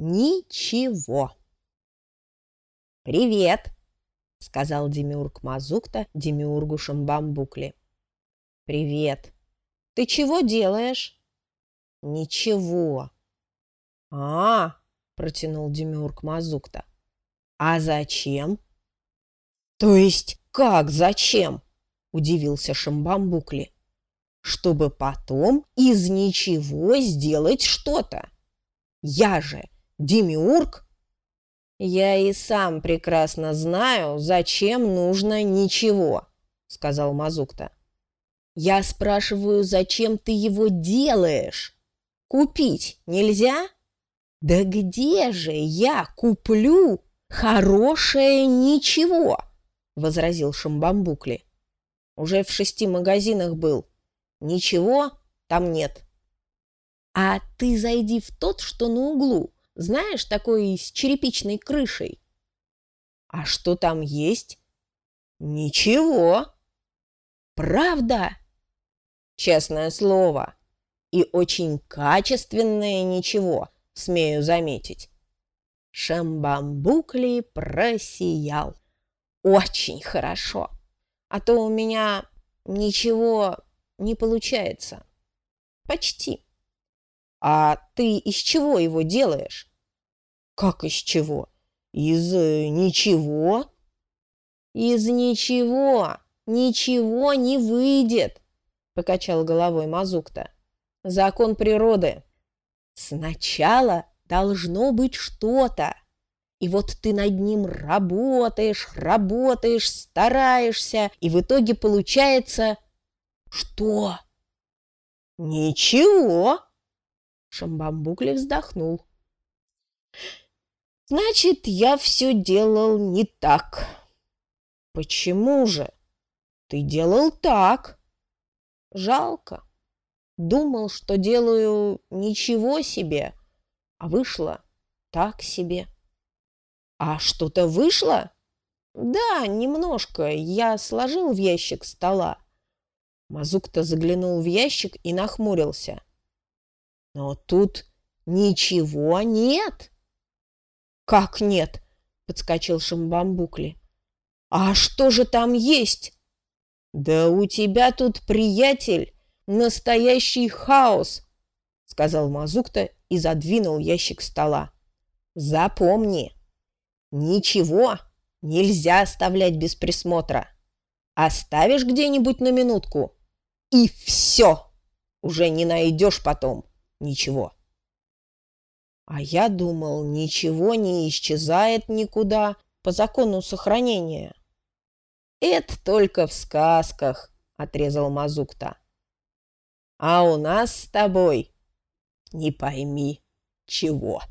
ничего. «Привет!» — сказал Демиург Мазукта Демиургу Шамбамбукли. «Привет! Ты чего делаешь?» «Ничего!» «А!» — протянул Демиург Мазукта. «А зачем?» «То есть как зачем?» — удивился Шамбамбукли. «Чтобы потом из ничего сделать что-то. Я же Демиург, «Я и сам прекрасно знаю, зачем нужно ничего», — сказал Мазукта. «Я спрашиваю, зачем ты его делаешь? Купить нельзя?» «Да где же я куплю хорошее ничего?» — возразил Шамбамбукли. «Уже в шести магазинах был. Ничего там нет». «А ты зайди в тот, что на углу», знаешь, такой с черепичной крышей. А что там есть? Ничего. Правда? Честное слово. И очень качественное ничего, смею заметить. Шамбамбукли просиял. Очень хорошо. А то у меня ничего не получается. Почти. А ты из чего его делаешь? Как из чего? Из э, ничего? Из ничего. Ничего не выйдет, покачал головой Мазукта. Закон природы. Сначала должно быть что-то. И вот ты над ним работаешь, работаешь, стараешься, и в итоге получается... Что? Ничего. Шамбамбукли вздохнул. Значит, я все делал не так. Почему же? Ты делал так. Жалко. Думал, что делаю ничего себе, а вышло так себе. А что-то вышло? Да, немножко. Я сложил в ящик стола. Мазук-то заглянул в ящик и нахмурился. Но тут ничего нет. «Как нет?» – подскочил Шамбамбукли. «А что же там есть?» «Да у тебя тут, приятель, настоящий хаос!» – сказал Мазукта и задвинул ящик стола. «Запомни, ничего нельзя оставлять без присмотра. Оставишь где-нибудь на минутку – и все! Уже не найдешь потом ничего». А я думал, ничего не исчезает никуда по закону сохранения. «Это только в сказках», — отрезал Мазукта. «А у нас с тобой не пойми чего».